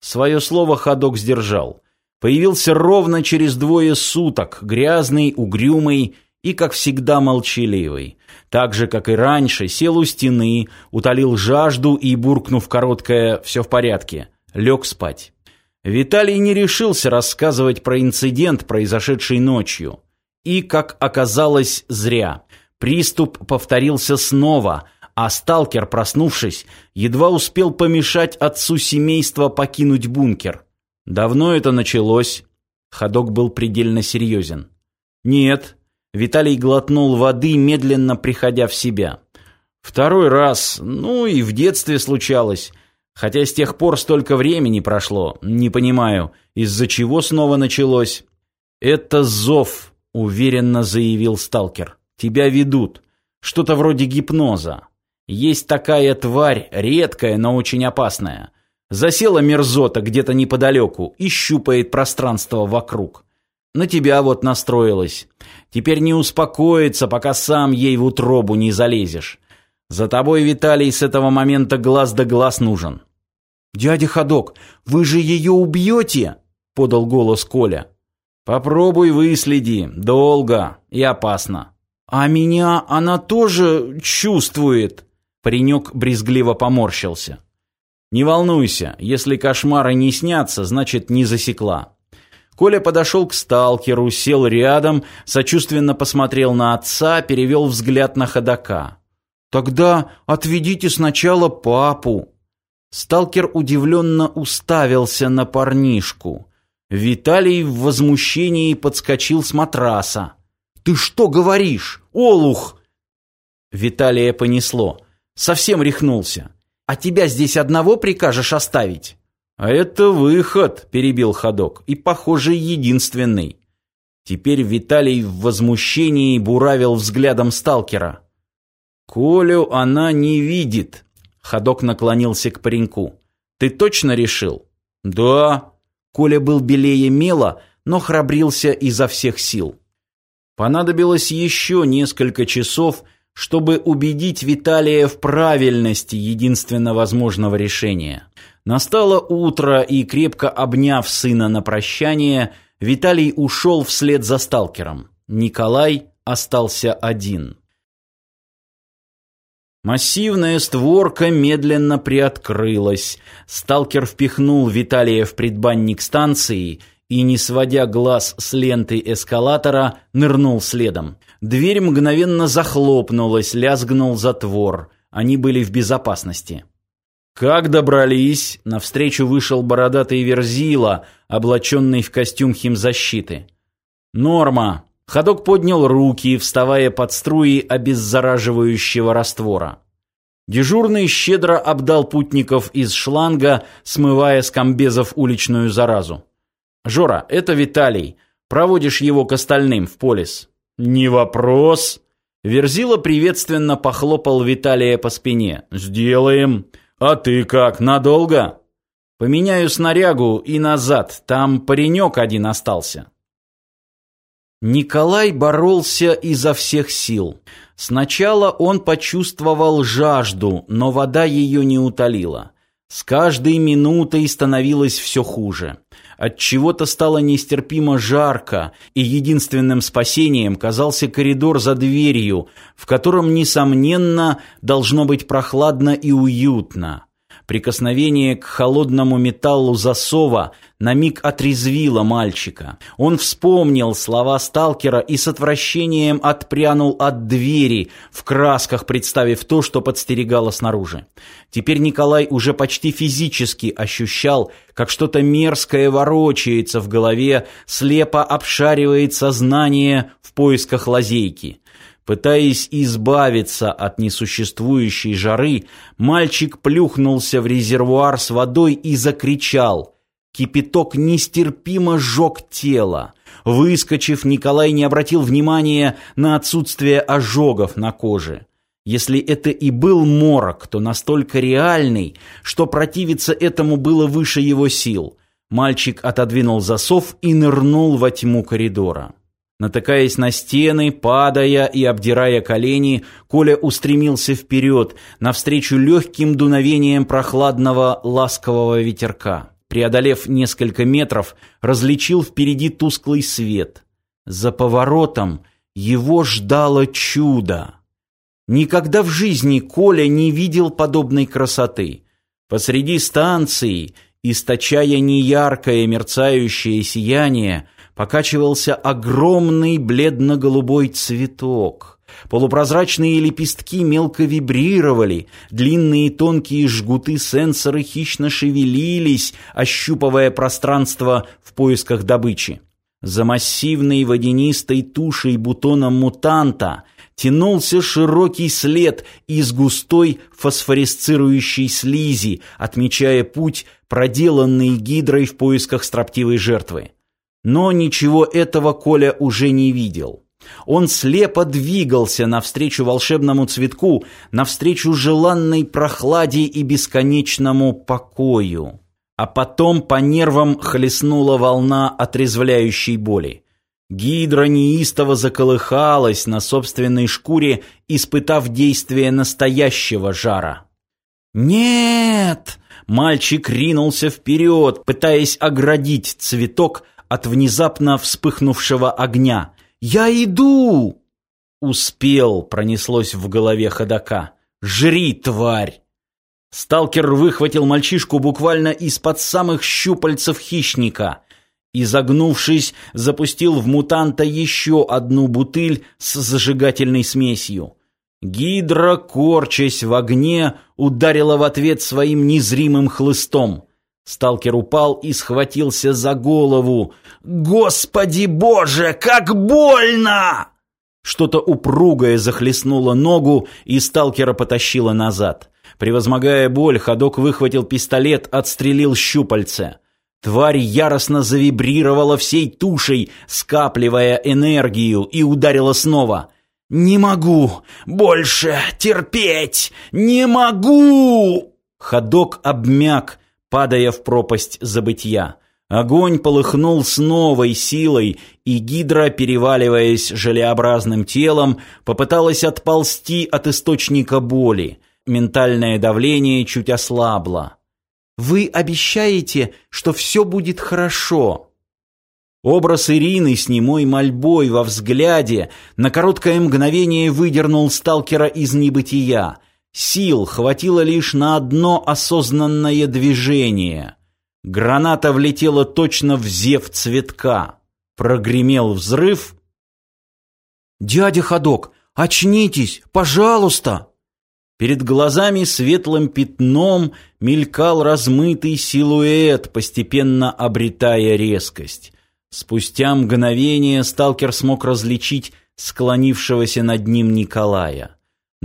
Свое слово ходок сдержал. Появился ровно через двое суток, грязный, угрюмый и, как всегда, молчаливый. Так же, как и раньше, сел у стены, утолил жажду и, буркнув короткое «все в порядке», лег спать. Виталий не решился рассказывать про инцидент, произошедший ночью. И, как оказалось, зря. Приступ повторился снова, а сталкер, проснувшись, едва успел помешать отцу семейства покинуть бункер. Давно это началось? Ходок был предельно серьезен. Нет. Виталий глотнул воды, медленно приходя в себя. Второй раз, ну и в детстве случалось. Хотя с тех пор столько времени прошло, не понимаю, из-за чего снова началось. Это зов, уверенно заявил сталкер. Тебя ведут. Что-то вроде гипноза. Есть такая тварь, редкая, но очень опасная. Засела мерзота где-то неподалеку и щупает пространство вокруг. На тебя вот настроилась. Теперь не успокоится, пока сам ей в утробу не залезешь. За тобой, Виталий, с этого момента глаз да глаз нужен. «Дядя Ходок, вы же ее убьете?» — подал голос Коля. «Попробуй выследи. Долго и опасно». «А меня она тоже чувствует?» Паренек брезгливо поморщился. «Не волнуйся, если кошмары не снятся, значит, не засекла». Коля подошел к сталкеру, сел рядом, сочувственно посмотрел на отца, перевел взгляд на ходока. «Тогда отведите сначала папу». Сталкер удивленно уставился на парнишку. Виталий в возмущении подскочил с матраса. «Ты что говоришь, олух?» Виталия понесло. Совсем рехнулся. А тебя здесь одного прикажешь оставить? А это выход, перебил ходок, и, похоже, единственный. Теперь Виталий в возмущении буравил взглядом сталкера. Колю она не видит. Ходок наклонился к пареньку. Ты точно решил? Да. Коля был белее мела, но храбрился изо всех сил. Понадобилось еще несколько часов, чтобы убедить Виталия в правильности единственно возможного решения. Настало утро, и, крепко обняв сына на прощание, Виталий ушел вслед за сталкером. Николай остался один. Массивная створка медленно приоткрылась. Сталкер впихнул Виталия в предбанник станции и, не сводя глаз с ленты эскалатора, нырнул следом. Дверь мгновенно захлопнулась, лязгнул затвор. Они были в безопасности. Как добрались, навстречу вышел бородатый верзила, облаченный в костюм химзащиты. Норма. Ходок поднял руки, вставая под струи обеззараживающего раствора. Дежурный щедро обдал путников из шланга, смывая с комбезов уличную заразу. «Жора, это Виталий. Проводишь его к остальным в полис». «Не вопрос». Верзила приветственно похлопал Виталия по спине. «Сделаем. А ты как, надолго?» «Поменяю снарягу и назад. Там паренек один остался». Николай боролся изо всех сил. Сначала он почувствовал жажду, но вода ее не утолила. С каждой минутой становилось все хуже. От чего-то стало нестерпимо жарко, и единственным спасением казался коридор за дверью, в котором несомненно должно быть прохладно и уютно. Прикосновение к холодному металлу засова на миг отрезвило мальчика. Он вспомнил слова сталкера и с отвращением отпрянул от двери, в красках представив то, что подстерегало снаружи. Теперь Николай уже почти физически ощущал, как что-то мерзкое ворочается в голове, слепо обшаривает сознание в поисках лазейки. Пытаясь избавиться от несуществующей жары, мальчик плюхнулся в резервуар с водой и закричал. Кипяток нестерпимо сжег тело. Выскочив, Николай не обратил внимания на отсутствие ожогов на коже. Если это и был морок, то настолько реальный, что противиться этому было выше его сил. Мальчик отодвинул засов и нырнул во тьму коридора. Натыкаясь на стены, падая и обдирая колени, Коля устремился вперед, навстречу легким дуновением прохладного ласкового ветерка. Преодолев несколько метров, различил впереди тусклый свет. За поворотом его ждало чудо. Никогда в жизни Коля не видел подобной красоты. Посреди станции, источая неяркое мерцающее сияние, покачивался огромный бледно-голубой цветок. Полупрозрачные лепестки мелко вибрировали, длинные тонкие жгуты сенсоры хищно шевелились, ощупывая пространство в поисках добычи. За массивной водянистой тушей бутона мутанта тянулся широкий след из густой фосфоресцирующей слизи, отмечая путь, проделанный гидрой в поисках строптивой жертвы. Но ничего этого Коля уже не видел. Он слепо двигался навстречу волшебному цветку, навстречу желанной прохладе и бесконечному покою. А потом по нервам хлестнула волна отрезвляющей боли. Гидра неистово заколыхалась на собственной шкуре, испытав действие настоящего жара. «Нет!» — мальчик ринулся вперед, пытаясь оградить цветок от внезапно вспыхнувшего огня. «Я иду!» «Успел!» — пронеслось в голове ходока. «Жри, тварь!» Сталкер выхватил мальчишку буквально из-под самых щупальцев хищника. Изогнувшись, запустил в мутанта еще одну бутыль с зажигательной смесью. Гидра, корчась в огне, ударила в ответ своим незримым хлыстом. Сталкер упал и схватился за голову. «Господи боже, как больно!» Что-то упругое захлестнуло ногу, и сталкера потащило назад. Превозмогая боль, ходок выхватил пистолет, отстрелил щупальце. Тварь яростно завибрировала всей тушей, скапливая энергию, и ударила снова. «Не могу больше терпеть! Не могу!» Ходок обмяк, падая в пропасть забытья. Огонь полыхнул с новой силой, и гидра, переваливаясь желеобразным телом, попыталась отползти от источника боли. Ментальное давление чуть ослабло. «Вы обещаете, что все будет хорошо?» Образ Ирины с немой мольбой во взгляде на короткое мгновение выдернул сталкера из небытия. Сил хватило лишь на одно осознанное движение. Граната влетела точно в зев цветка. Прогремел взрыв. «Дядя Ходок, очнитесь, пожалуйста!» Перед глазами светлым пятном мелькал размытый силуэт, постепенно обретая резкость. Спустя мгновение сталкер смог различить склонившегося над ним Николая.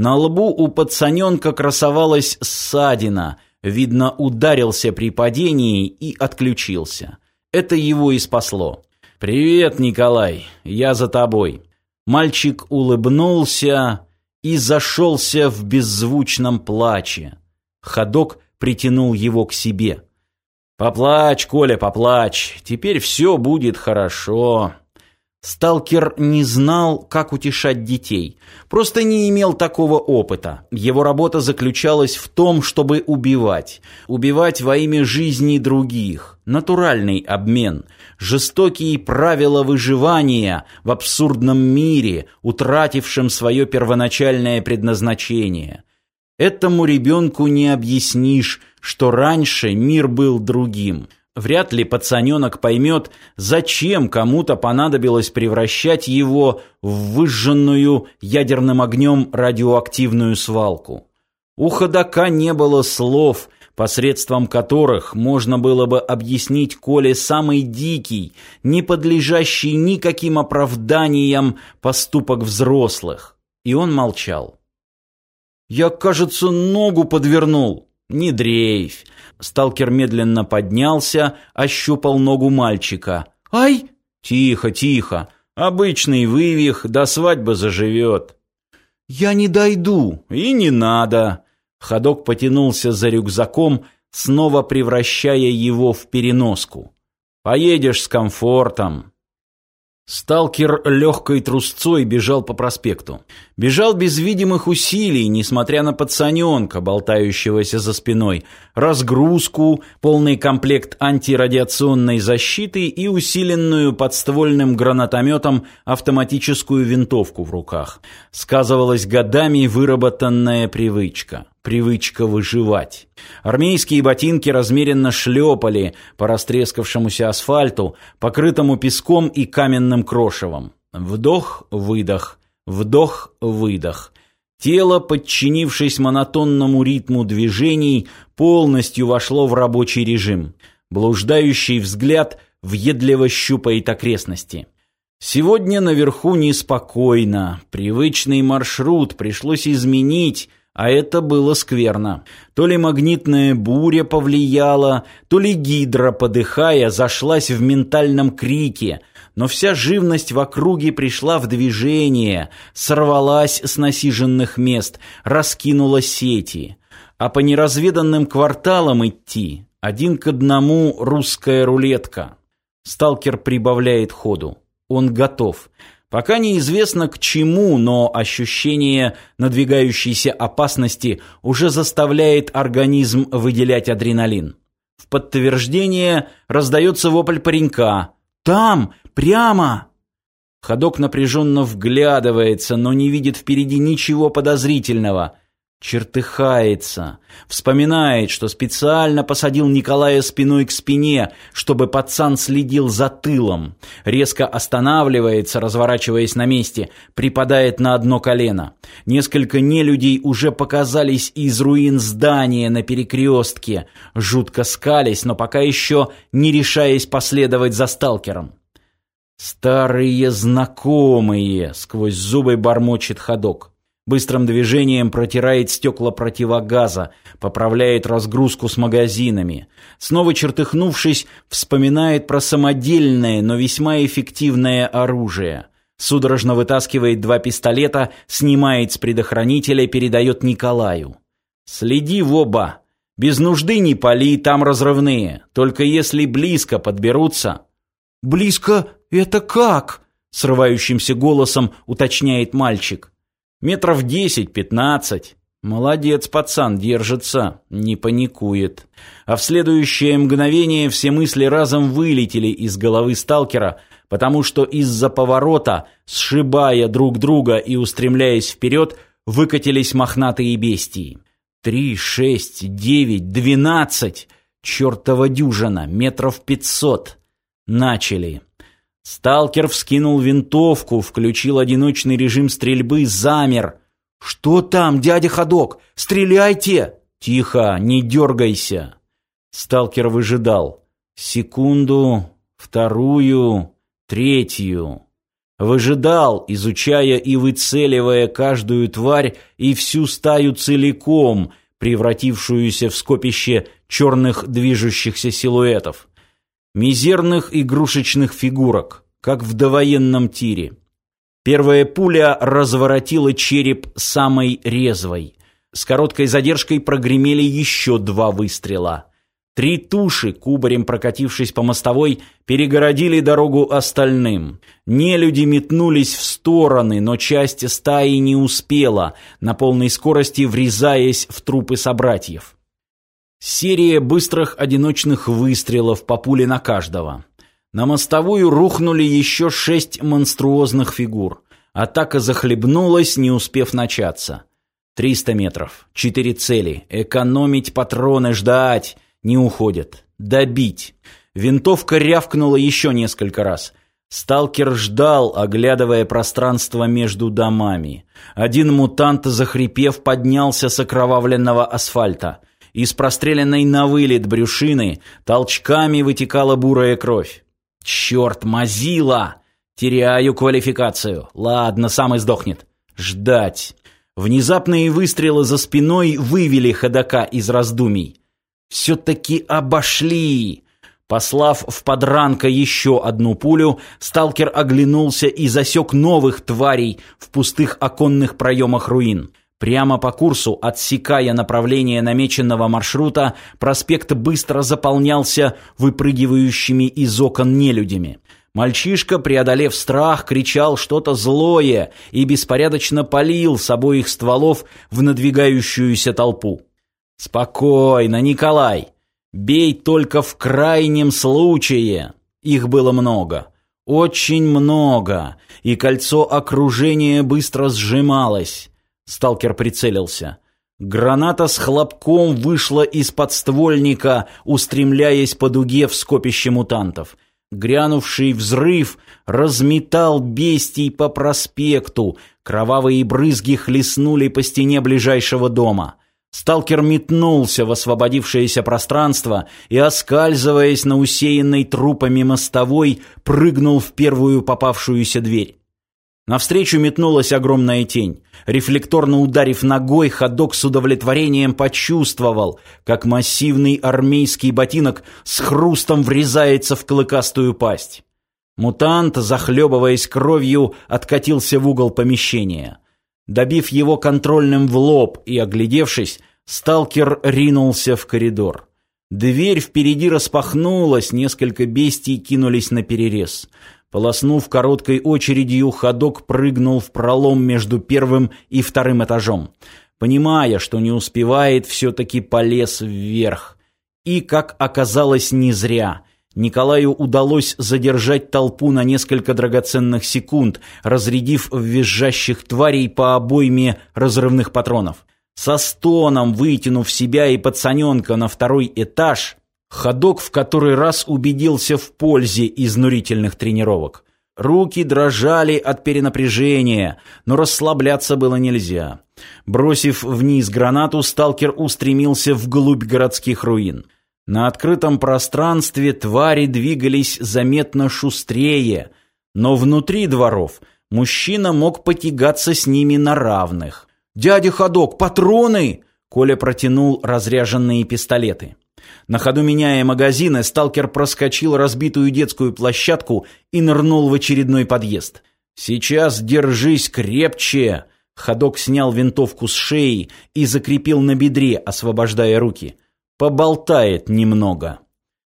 На лбу у пацаненка красовалась ссадина, видно, ударился при падении и отключился. Это его и спасло. «Привет, Николай, я за тобой». Мальчик улыбнулся и зашелся в беззвучном плаче. Ходок притянул его к себе. «Поплачь, Коля, поплачь, теперь все будет хорошо». Сталкер не знал, как утешать детей, просто не имел такого опыта. Его работа заключалась в том, чтобы убивать. Убивать во имя жизни других. Натуральный обмен. Жестокие правила выживания в абсурдном мире, утратившем свое первоначальное предназначение. Этому ребенку не объяснишь, что раньше мир был другим – Вряд ли пацаненок поймет, зачем кому-то понадобилось превращать его в выжженную ядерным огнем радиоактивную свалку. У ходока не было слов, посредством которых можно было бы объяснить Коле самый дикий, не подлежащий никаким оправданиям поступок взрослых. И он молчал. «Я, кажется, ногу подвернул», «Не дрейфь!» Сталкер медленно поднялся, ощупал ногу мальчика. «Ай!» «Тихо, тихо! Обычный вывих, до свадьбы заживет!» «Я не дойду!» «И не надо!» Ходок потянулся за рюкзаком, снова превращая его в переноску. «Поедешь с комфортом!» Сталкер легкой трусцой бежал по проспекту. Бежал без видимых усилий, несмотря на пацаненка, болтающегося за спиной, разгрузку, полный комплект антирадиационной защиты и усиленную подствольным гранатометом автоматическую винтовку в руках. Сказывалась годами выработанная привычка привычка выживать. Армейские ботинки размеренно шлепали по растрескавшемуся асфальту, покрытому песком и каменным крошевом. Вдох-выдох, вдох-выдох. Тело, подчинившись монотонному ритму движений, полностью вошло в рабочий режим. Блуждающий взгляд въедливо щупает окрестности. Сегодня наверху неспокойно. Привычный маршрут пришлось изменить, а это было скверно. То ли магнитная буря повлияла, то ли гидра, подыхая, зашлась в ментальном крике, но вся живность в округе пришла в движение, сорвалась с насиженных мест, раскинула сети. А по неразведанным кварталам идти один к одному русская рулетка. Сталкер прибавляет ходу. Он готов. Пока неизвестно к чему, но ощущение надвигающейся опасности уже заставляет организм выделять адреналин. В подтверждение раздается вопль паренька. «Там! Прямо!» Ходок напряженно вглядывается, но не видит впереди ничего подозрительного. Чертыхается, вспоминает, что специально посадил Николая спиной к спине, чтобы пацан следил за тылом. Резко останавливается, разворачиваясь на месте, припадает на одно колено. Несколько нелюдей уже показались из руин здания на перекрестке, жутко скались, но пока еще не решаясь последовать за сталкером. «Старые знакомые!» — сквозь зубы бормочет ходок. Быстрым движением протирает стекла противогаза, поправляет разгрузку с магазинами. Снова чертыхнувшись, вспоминает про самодельное, но весьма эффективное оружие. Судорожно вытаскивает два пистолета, снимает с предохранителя, передает Николаю. «Следи в оба! Без нужды не пали, там разрывные. Только если близко подберутся...» «Близко это как?» — срывающимся голосом уточняет мальчик. Метров десять-пятнадцать. Молодец, пацан, держится, не паникует. А в следующее мгновение все мысли разом вылетели из головы сталкера, потому что из-за поворота, сшибая друг друга и устремляясь вперед, выкатились мохнатые бестии. Три, шесть, девять, двенадцать. Чертова дюжина, метров пятьсот. Начали. Сталкер вскинул винтовку, включил одиночный режим стрельбы, замер. «Что там, дядя Ходок? Стреляйте!» «Тихо, не дергайся!» Сталкер выжидал. Секунду, вторую, третью. Выжидал, изучая и выцеливая каждую тварь и всю стаю целиком, превратившуюся в скопище черных движущихся силуэтов мизерных игрушечных фигурок, как в довоенном тире. Первая пуля разворотила череп самой резвой. С короткой задержкой прогремели еще два выстрела. Три туши, кубарем прокатившись по мостовой, перегородили дорогу остальным. Нелюди метнулись в стороны, но часть стаи не успела, на полной скорости врезаясь в трупы собратьев. Серия быстрых одиночных выстрелов по пуле на каждого. На мостовую рухнули еще шесть монструозных фигур. Атака захлебнулась, не успев начаться. Триста метров. Четыре цели. Экономить патроны, ждать. Не уходят. Добить. Винтовка рявкнула еще несколько раз. Сталкер ждал, оглядывая пространство между домами. Один мутант, захрипев, поднялся с окровавленного асфальта. Из простреленной на вылет брюшины толчками вытекала бурая кровь. «Черт, мазила! Теряю квалификацию. Ладно, сам и сдохнет. Ждать». Внезапные выстрелы за спиной вывели ходока из раздумий. «Все-таки обошли!» Послав в подранка еще одну пулю, сталкер оглянулся и засек новых тварей в пустых оконных проемах руин. Прямо по курсу, отсекая направление намеченного маршрута, проспект быстро заполнялся выпрыгивающими из окон нелюдями. Мальчишка, преодолев страх, кричал что-то злое и беспорядочно палил с обоих стволов в надвигающуюся толпу. «Спокойно, Николай! Бей только в крайнем случае!» Их было много. Очень много. И кольцо окружения быстро сжималось. Сталкер прицелился. Граната с хлопком вышла из подствольника, устремляясь по дуге в скопище мутантов. Грянувший взрыв разметал бестий по проспекту, кровавые брызги хлестнули по стене ближайшего дома. Сталкер метнулся в освободившееся пространство и, оскальзываясь на усеянной трупами мостовой, прыгнул в первую попавшуюся дверь. Навстречу метнулась огромная тень. Рефлекторно ударив ногой, ходок с удовлетворением почувствовал, как массивный армейский ботинок с хрустом врезается в клыкастую пасть. Мутант, захлебываясь кровью, откатился в угол помещения. Добив его контрольным в лоб и оглядевшись, сталкер ринулся в коридор. Дверь впереди распахнулась, несколько бестий кинулись на перерез. Полоснув короткой очередью, ходок прыгнул в пролом между первым и вторым этажом. Понимая, что не успевает, все-таки полез вверх. И, как оказалось, не зря. Николаю удалось задержать толпу на несколько драгоценных секунд, разрядив визжащих тварей по обойме разрывных патронов. Со стоном вытянув себя и пацаненка на второй этаж, Ходок в который раз убедился в пользе изнурительных тренировок. Руки дрожали от перенапряжения, но расслабляться было нельзя. Бросив вниз гранату, сталкер устремился вглубь городских руин. На открытом пространстве твари двигались заметно шустрее, но внутри дворов мужчина мог потягаться с ними на равных. «Дядя Ходок, патроны!» Коля протянул разряженные пистолеты. На ходу меняя магазины, сталкер проскочил разбитую детскую площадку и нырнул в очередной подъезд. «Сейчас держись крепче!» Ходок снял винтовку с шеи и закрепил на бедре, освобождая руки. «Поболтает немного».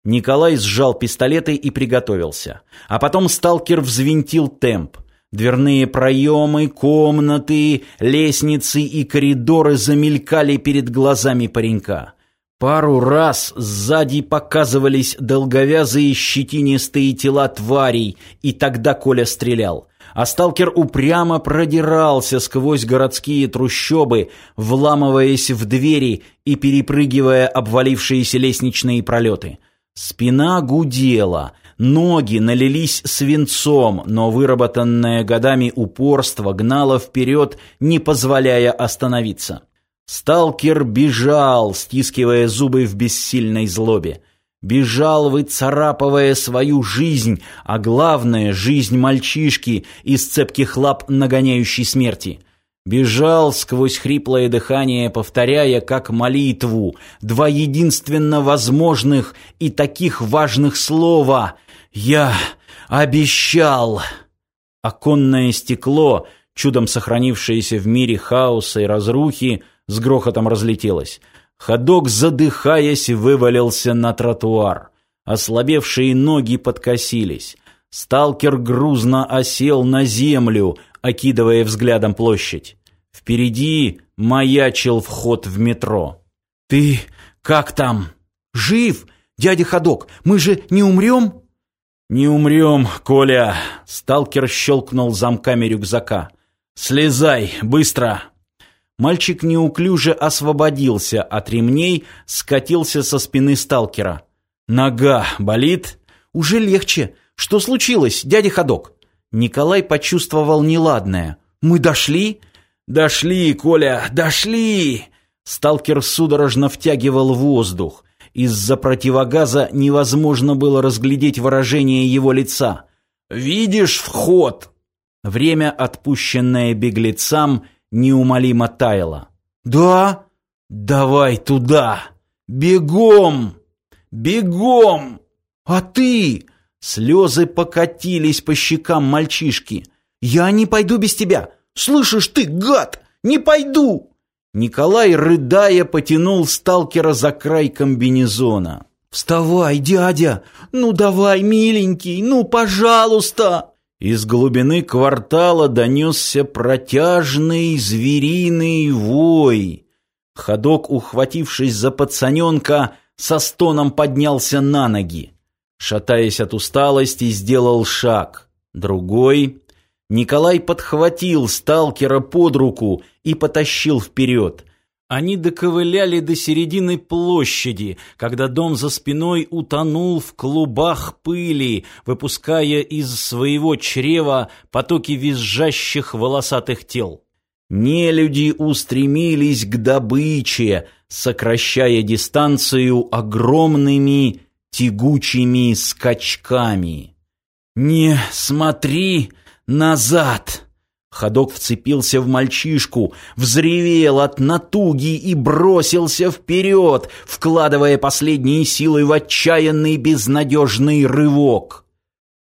Николай сжал пистолеты и приготовился. А потом сталкер взвинтил темп. Дверные проемы, комнаты, лестницы и коридоры замелькали перед глазами паренька. Пару раз сзади показывались долговязые щетинистые тела тварей, и тогда Коля стрелял. А сталкер упрямо продирался сквозь городские трущобы, вламываясь в двери и перепрыгивая обвалившиеся лестничные пролеты. Спина гудела, ноги налились свинцом, но выработанное годами упорство гнало вперед, не позволяя остановиться. Сталкер бежал, стискивая зубы в бессильной злобе. Бежал, выцарапывая свою жизнь, а главное — жизнь мальчишки из цепких лап нагоняющей смерти. Бежал сквозь хриплое дыхание, повторяя как молитву два единственно возможных и таких важных слова «Я обещал». Оконное стекло, чудом сохранившееся в мире хаоса и разрухи, с грохотом разлетелась. Ходок, задыхаясь, вывалился на тротуар. Ослабевшие ноги подкосились. Сталкер грузно осел на землю, окидывая взглядом площадь. Впереди маячил вход в метро. «Ты как там? Жив? Дядя Ходок, мы же не умрем?» «Не умрем, Коля!» Сталкер щелкнул замками рюкзака. «Слезай, быстро!» Мальчик неуклюже освободился от ремней, скатился со спины сталкера. «Нога болит?» «Уже легче. Что случилось, дядя Ходок?» Николай почувствовал неладное. «Мы дошли?» «Дошли, Коля, дошли!» Сталкер судорожно втягивал воздух. Из-за противогаза невозможно было разглядеть выражение его лица. «Видишь вход?» Время, отпущенное беглецам, неумолимо таяло. «Да? Давай туда! Бегом! Бегом! А ты?» Слезы покатились по щекам мальчишки. «Я не пойду без тебя! Слышишь ты, гад! Не пойду!» Николай, рыдая, потянул сталкера за край комбинезона. «Вставай, дядя! Ну давай, миленький, ну, пожалуйста!» Из глубины квартала донесся протяжный звериный вой. Ходок, ухватившись за пацаненка, со стоном поднялся на ноги. Шатаясь от усталости, сделал шаг. Другой. Николай подхватил сталкера под руку и потащил вперед. Они доковыляли до середины площади, когда дом за спиной утонул в клубах пыли, выпуская из своего чрева потоки визжащих волосатых тел. Нелюди устремились к добыче, сокращая дистанцию огромными тягучими скачками. «Не смотри назад!» Ходок вцепился в мальчишку, взревел от натуги и бросился вперед, вкладывая последние силы в отчаянный безнадежный рывок.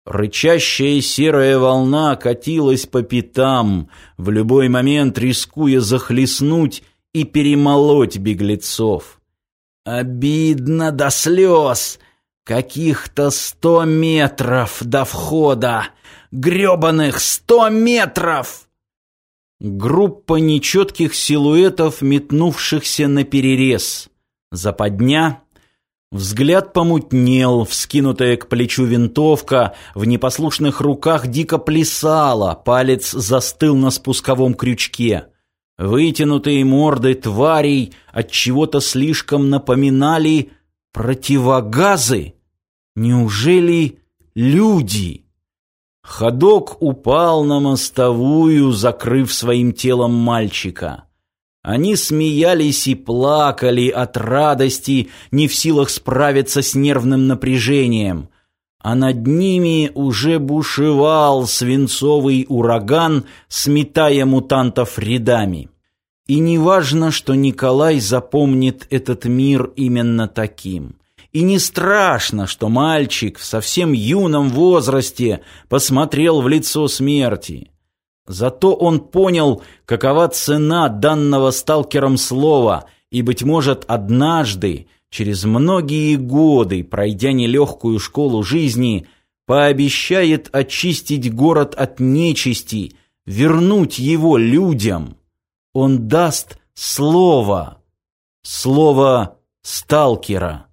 Рычащая серая волна катилась по пятам, в любой момент рискуя захлестнуть и перемолоть беглецов. Обидно до слез! Каких-то сто метров до входа! Грёбаных сто метров!» Группа нечетких силуэтов, метнувшихся на перерез. Западня. Взгляд помутнел, вскинутая к плечу винтовка, в непослушных руках дико плясала, палец застыл на спусковом крючке. Вытянутые морды тварей от чего-то слишком напоминали противогазы. Неужели люди? Ходок упал на мостовую, закрыв своим телом мальчика. Они смеялись и плакали от радости, не в силах справиться с нервным напряжением. А над ними уже бушевал свинцовый ураган, сметая мутантов рядами. И неважно, что Николай запомнит этот мир именно таким. И не страшно, что мальчик в совсем юном возрасте посмотрел в лицо смерти. Зато он понял, какова цена данного сталкером слова, и, быть может, однажды, через многие годы, пройдя нелегкую школу жизни, пообещает очистить город от нечисти, вернуть его людям. Он даст слово, слово сталкера.